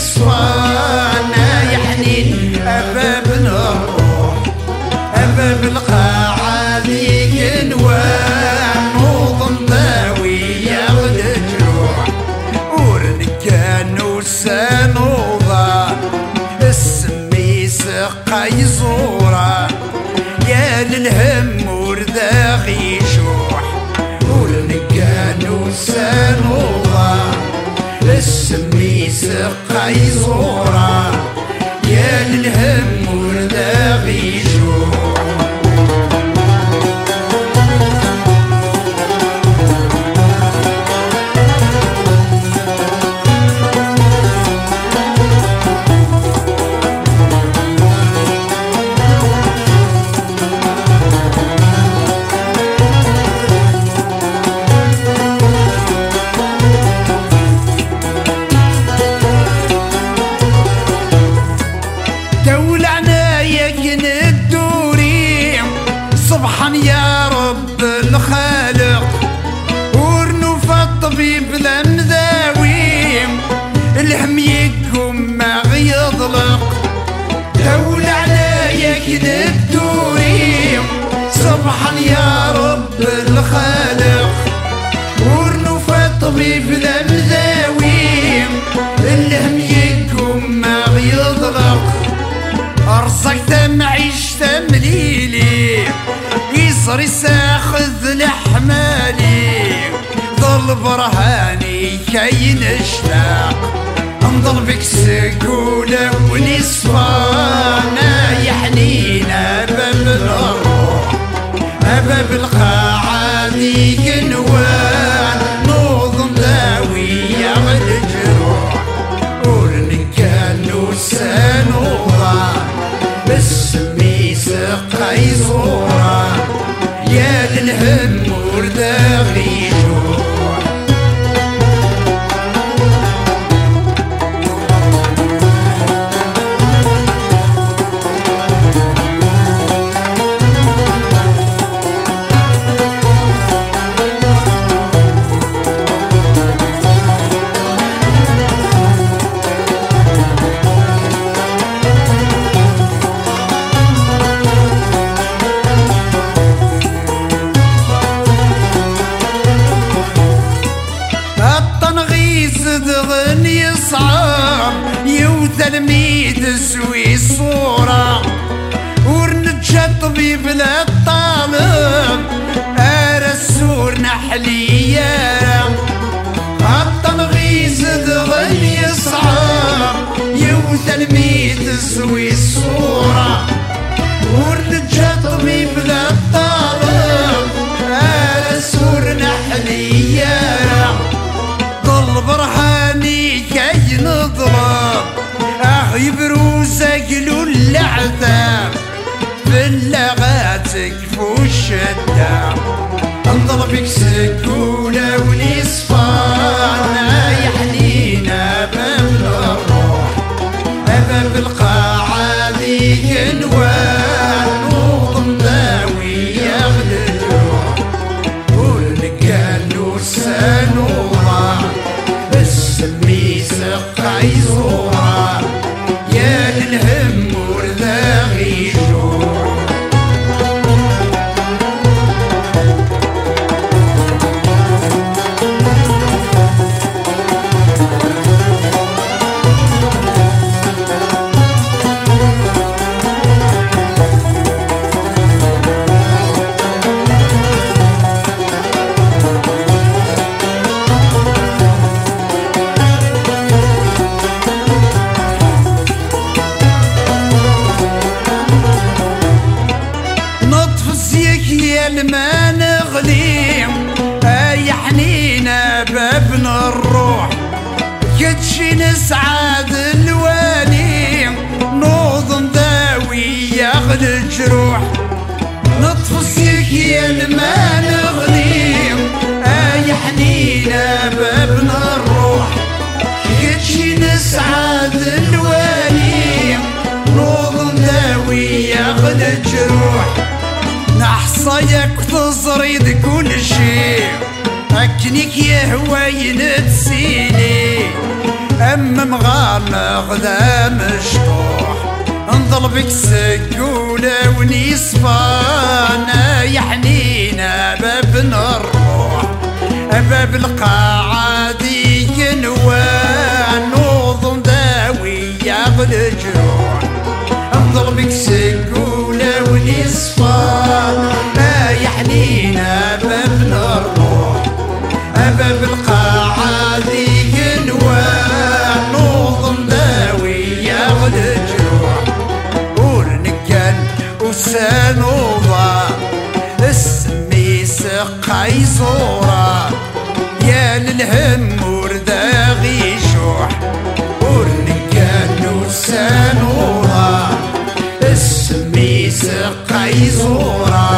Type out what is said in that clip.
يصفانا يا حنين أباب الروح أباب القاعة ذيك نوام نوض ضاوي ياخد جروح ورنكان وسانوضة السمي سقا يزورة يا للهم السمي سقا يزورة يا للهم الهم يقوم ما يطلق دولعنا يجن الدوري صبحا يا رب الخالق. ورنوف الطبيب المذاوي الهم يقوم ما يطلق أرزقت معيشة مليلي. يصري ساخذ لحمالي. ظل برهاني كي نشتاق. انظر بك سكولة ونصفانا يا حنينة باب الروح أباب القاعة ذيك نوان نوض داوي يا الجروح ورنكان وسانوضة بالسمي سقا يزورة يا للهم ورداغي يجوع يوتلميد سوي صورة ورنجا طبيب للطالب أرى السور نحلية. اخ يبروز قلو العذاب باللغاتك فوش الدم انضربك سكونة يا الما نغلي يا حنينة بابنا الروح. كتشي نسعد الوالي نوض داوي ياخد الجروح. نطف السيك يا الما نغلي يا حنينة بابنا الروح. كتشي نسعد الوالي نحصيك تزريد كل شي أكنك يا هواي نتسيني أم مغامغ ذا مشطوح انضربك سكولة ونيصفانا يا حنينة باب الروح. باب ينوان نوض داوي يا الجروح. انضربك سكولة لقاي صورة. يا للهم ورداغي شوح. ورنقانو سانورة. السمي سقاي زورة.